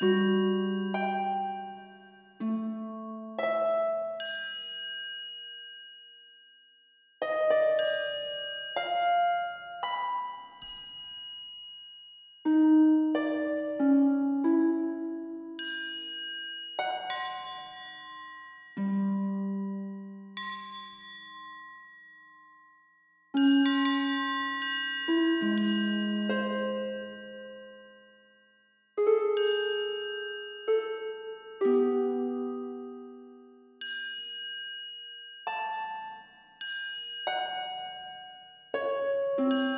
Música Música